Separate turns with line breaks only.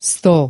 сто.